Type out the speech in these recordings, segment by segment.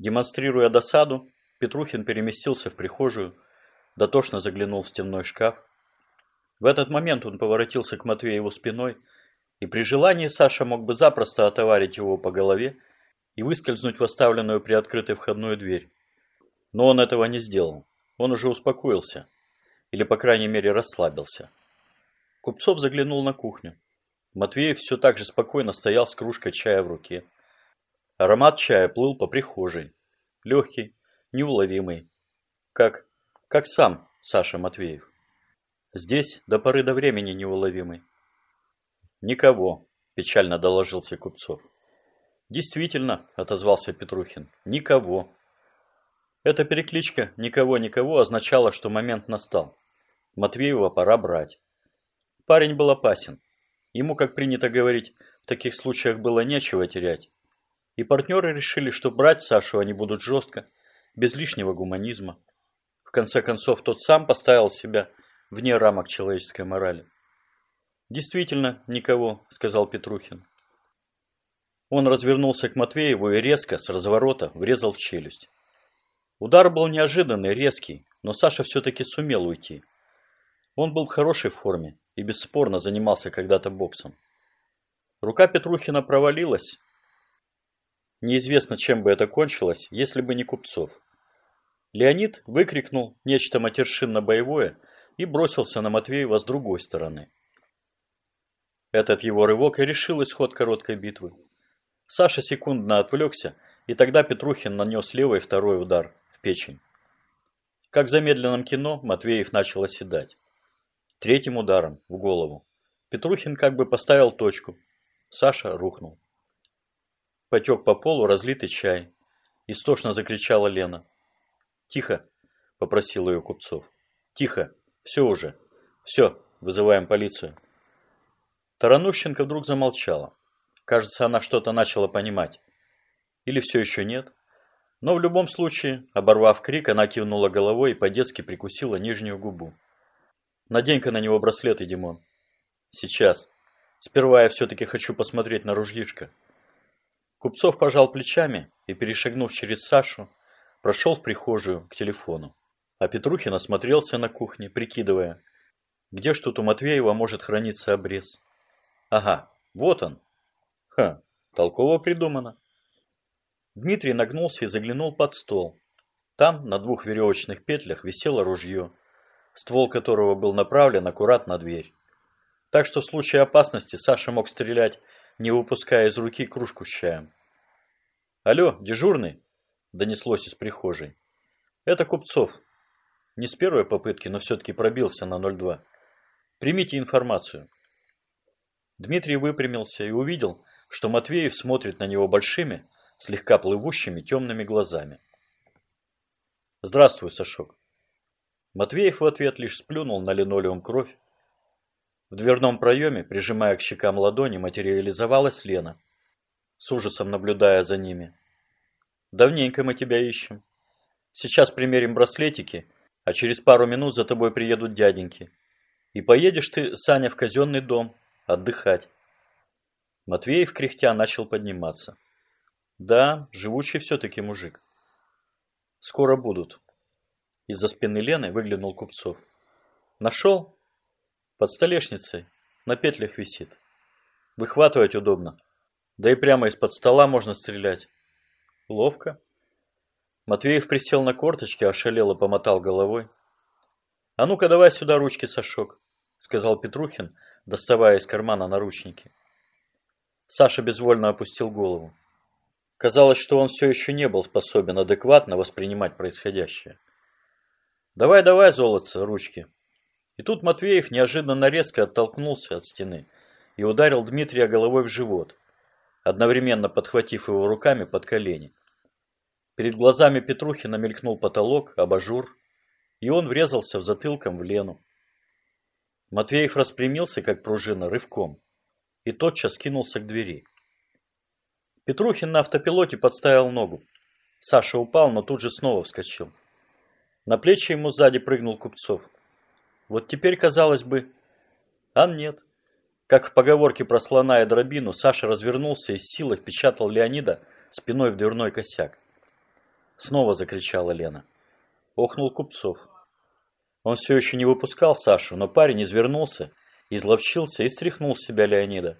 Демонстрируя досаду, Петрухин переместился в прихожую, дотошно заглянул в стенной шкаф. В этот момент он поворотился к Матвееву спиной, и при желании Саша мог бы запросто отоварить его по голове и выскользнуть в оставленную приоткрытой входную дверь. Но он этого не сделал. Он уже успокоился. Или, по крайней мере, расслабился. Купцов заглянул на кухню. Матвеев все так же спокойно стоял с кружкой чая в руке. Аромат чая плыл по прихожей. Легкий, неуловимый. Как, как сам Саша Матвеев. Здесь до поры до времени неуловимый. Никого, печально доложился Купцов. Действительно, отозвался Петрухин, никого. Эта перекличка «никого-никого» означала, что момент настал. Матвеева пора брать. Парень был опасен. Ему, как принято говорить, в таких случаях было нечего терять. И партнеры решили, что брать Сашу они будут жестко, без лишнего гуманизма. В конце концов, тот сам поставил себя вне рамок человеческой морали. «Действительно, никого», – сказал Петрухин. Он развернулся к Матвееву и резко, с разворота, врезал в челюсть. Удар был неожиданный, резкий, но Саша все-таки сумел уйти. Он был в хорошей форме и бесспорно занимался когда-то боксом. Рука Петрухина провалилась. Неизвестно, чем бы это кончилось, если бы не Купцов. Леонид выкрикнул нечто матершинно-боевое и бросился на Матвеева с другой стороны. Этот его рывок и решил исход короткой битвы. Саша секундно отвлекся, и тогда Петрухин нанес левый второй удар печень. Как в замедленном кино, Матвеев начал оседать. Третьим ударом в голову. Петрухин как бы поставил точку. Саша рухнул. Потек по полу разлитый чай. Истошно закричала Лена. «Тихо!» – попросил ее Купцов. «Тихо! Все уже! Все! Вызываем полицию!» Таранущенко вдруг замолчала. Кажется, она что-то начала понимать. Или все еще нет? Но в любом случае, оборвав крик, она кивнула головой и по-детски прикусила нижнюю губу. «Надень-ка на него браслеты, Димон». «Сейчас. Сперва я все-таки хочу посмотреть на ружьишко». Купцов пожал плечами и, перешагнув через Сашу, прошел в прихожую к телефону. А Петрухин осмотрелся на кухне, прикидывая, где тут у Матвеева может храниться обрез. Ага, вот он. Ха, толково придумано. Дмитрий нагнулся и заглянул под стол. Там на двух веревочных петлях висело ружье, ствол которого был направлен аккуратно на дверь. Так что в случае опасности Саша мог стрелять, не выпуская из руки кружку с чаем. «Алло, дежурный?» – донеслось из прихожей. «Это Купцов. Не с первой попытки, но все-таки пробился на 02. Примите информацию». Дмитрий выпрямился и увидел, что Матвеев смотрит на него большими, слегка плывущими темными глазами. «Здравствуй, Сашок». Матвеев в ответ лишь сплюнул на линолеум кровь. В дверном проеме, прижимая к щекам ладони, материализовалась Лена, с ужасом наблюдая за ними. «Давненько мы тебя ищем. Сейчас примерим браслетики, а через пару минут за тобой приедут дяденьки. И поедешь ты, Саня, в казенный дом, отдыхать». Матвеев, кряхтя, начал подниматься. Да, живучий все-таки мужик. Скоро будут. Из-за спины Лены выглянул Купцов. Нашел? Под столешницей. На петлях висит. Выхватывать удобно. Да и прямо из-под стола можно стрелять. Ловко. Матвеев присел на корточки, ошалело помотал головой. «А ну-ка давай сюда ручки, Сашок», — сказал Петрухин, доставая из кармана наручники. Саша безвольно опустил голову. Казалось, что он все еще не был способен адекватно воспринимать происходящее. «Давай, давай, золотце, ручки!» И тут Матвеев неожиданно резко оттолкнулся от стены и ударил Дмитрия головой в живот, одновременно подхватив его руками под колени. Перед глазами Петрухина мелькнул потолок, абажур, и он врезался в затылком в Лену. Матвеев распрямился, как пружина, рывком, и тотчас кинулся к двери. Петрухин на автопилоте подставил ногу. Саша упал, но тут же снова вскочил. На плечи ему сзади прыгнул Купцов. Вот теперь, казалось бы... А нет. Как в поговорке про слона и дробину, Саша развернулся и с силой впечатал Леонида спиной в дверной косяк. Снова закричала Лена. Охнул Купцов. Он все еще не выпускал Сашу, но парень извернулся, изловчился и стряхнул с себя Леонида.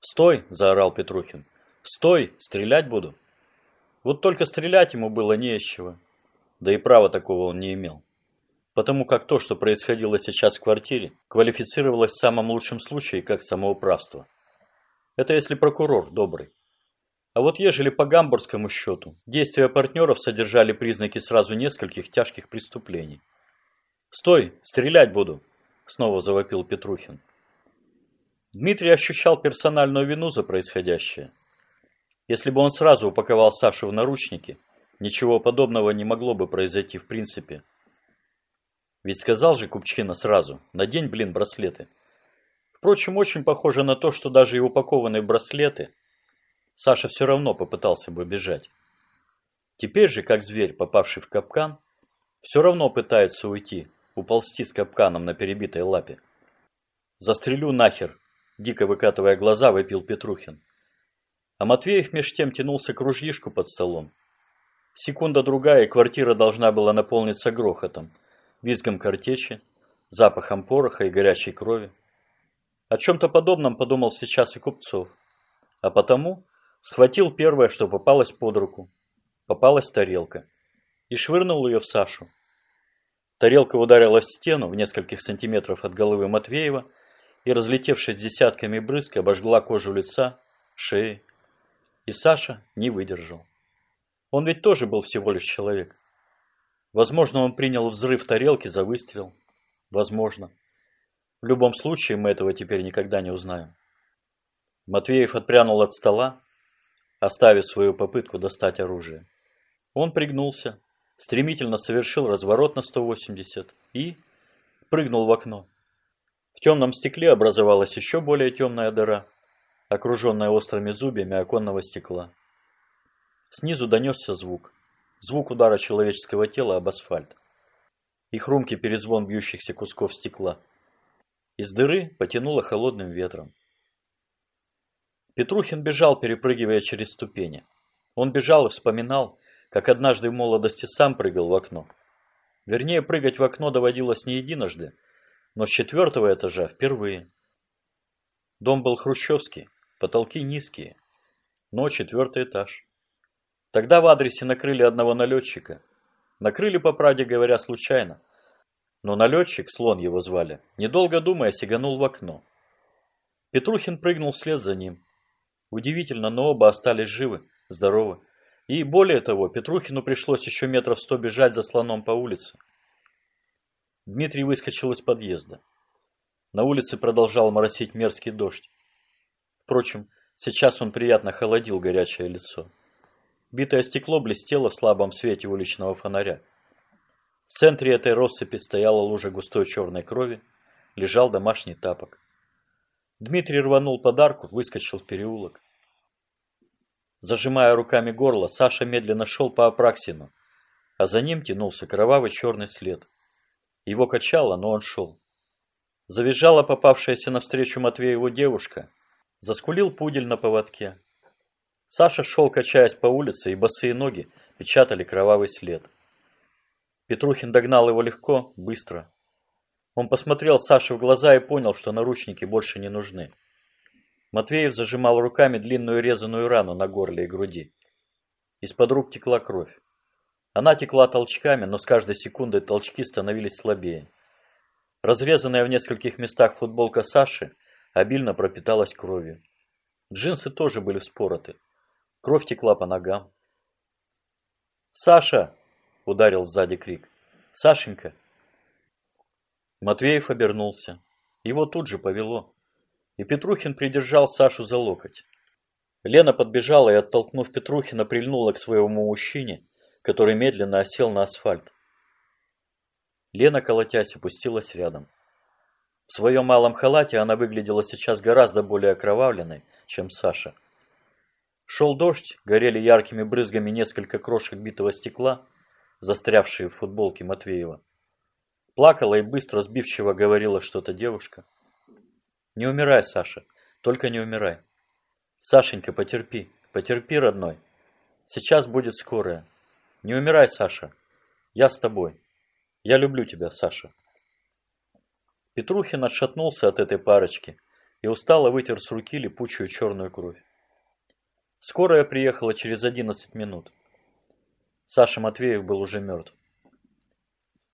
«Стой!» – заорал Петрухин. «Стой! Стрелять буду!» Вот только стрелять ему было не из чего. Да и права такого он не имел. Потому как то, что происходило сейчас в квартире, квалифицировалось в самом лучшем случае как самоуправство. Это если прокурор добрый. А вот ежели по гамбургскому счету, действия партнеров содержали признаки сразу нескольких тяжких преступлений. «Стой! Стрелять буду!» – снова завопил Петрухин. Дмитрий ощущал персональную вину за происходящее. Если бы он сразу упаковал Сашу в наручники, ничего подобного не могло бы произойти в принципе. Ведь сказал же Купчина сразу, надень, блин, браслеты. Впрочем, очень похоже на то, что даже и упакованные браслеты Саша все равно попытался бы бежать. Теперь же, как зверь, попавший в капкан, все равно пытается уйти, уползти с капканом на перебитой лапе. «Застрелю нахер!» – дико выкатывая глаза, выпил Петрухин. А Матвеев меж тем тянулся к ружьишку под столом. Секунда-другая, и квартира должна была наполниться грохотом, визгом картечи, запахом пороха и горячей крови. О чем-то подобном подумал сейчас и Купцов. А потому схватил первое, что попалось под руку. Попалась тарелка. И швырнул ее в Сашу. Тарелка ударилась в стену в нескольких сантиметров от головы Матвеева и, разлетевшись десятками брызг, обожгла кожу лица, шеи. И Саша не выдержал. Он ведь тоже был всего лишь человек. Возможно, он принял взрыв тарелки за выстрел. Возможно. В любом случае, мы этого теперь никогда не узнаем. Матвеев отпрянул от стола, оставив свою попытку достать оружие. Он пригнулся, стремительно совершил разворот на 180 и прыгнул в окно. В темном стекле образовалась еще более темная дыра, окруженная острыми зубьями оконного стекла. Снизу донесся звук. Звук удара человеческого тела об асфальт. И хрумкий перезвон бьющихся кусков стекла. Из дыры потянуло холодным ветром. Петрухин бежал, перепрыгивая через ступени. Он бежал и вспоминал, как однажды в молодости сам прыгал в окно. Вернее, прыгать в окно доводилось не единожды, но с четвертого этажа впервые. Дом был хрущевский, потолки низкие, но четвертый этаж. Тогда в адресе накрыли одного налетчика. Накрыли, по правде говоря, случайно. Но налетчик, слон его звали, недолго думая, сиганул в окно. Петрухин прыгнул вслед за ним. Удивительно, но оба остались живы, здоровы. И более того, Петрухину пришлось еще метров сто бежать за слоном по улице. Дмитрий выскочил из подъезда. На улице продолжал моросить мерзкий дождь. Впрочем, сейчас он приятно холодил горячее лицо. Битое стекло блестело в слабом свете уличного фонаря. В центре этой россыпи стояла лужа густой черной крови, лежал домашний тапок. Дмитрий рванул подарку, выскочил в переулок. Зажимая руками горло, Саша медленно шел по Апраксину, а за ним тянулся кровавый черный след. Его качало, но он шел. Завизжала попавшаяся навстречу Матвееву девушка. Заскулил пудель на поводке. Саша шел, качаясь по улице, и босые ноги печатали кровавый след. Петрухин догнал его легко, быстро. Он посмотрел Саше в глаза и понял, что наручники больше не нужны. Матвеев зажимал руками длинную резаную рану на горле и груди. Из-под рук текла кровь. Она текла толчками, но с каждой секундой толчки становились слабее. Разрезанная в нескольких местах футболка Саши обильно пропиталась кровью. Джинсы тоже были вспороты. Кровь текла по ногам. «Саша!» – ударил сзади крик. «Сашенька!» Матвеев обернулся. Его тут же повело. И Петрухин придержал Сашу за локоть. Лена подбежала и, оттолкнув Петрухина, прильнула к своему мужчине, который медленно осел на асфальт. Лена, колотясь, опустилась рядом. В своем малом халате она выглядела сейчас гораздо более окровавленной, чем Саша. Шел дождь, горели яркими брызгами несколько крошек битого стекла, застрявшие в футболке Матвеева. Плакала и быстро сбивчиво говорила что-то девушка. «Не умирай, Саша, только не умирай. Сашенька, потерпи, потерпи, родной. Сейчас будет скорая. Не умирай, Саша. Я с тобой. Я люблю тебя, Саша». Петрухин отшатнулся от этой парочки и устало вытер с руки липучую черную кровь. Скорая приехала через 11 минут. Саша Матвеев был уже мертв.